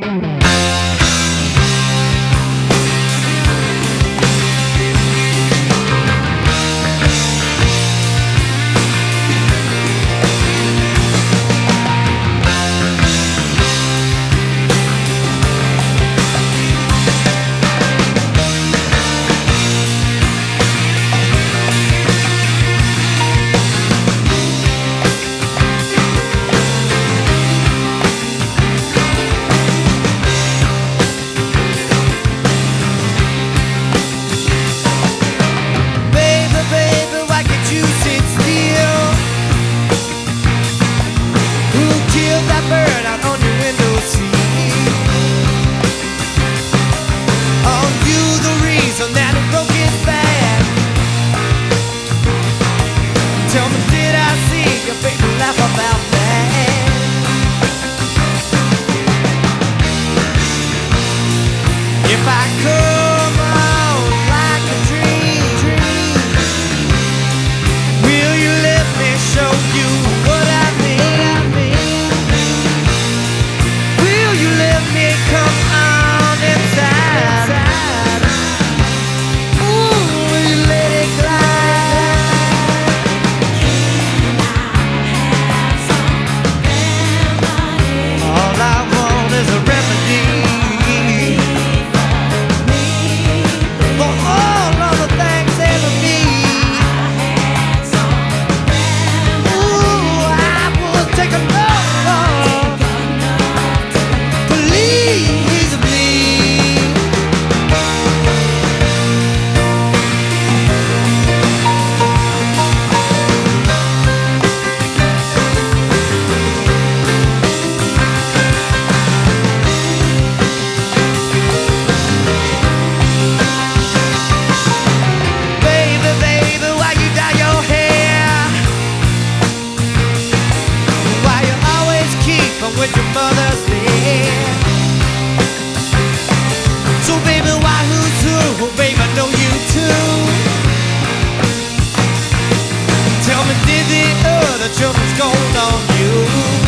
Mm-hmm. if I could. with your mother's name. So baby, why who's who? Well, oh, babe, I know you too. Tell me, did the other children's gone on you?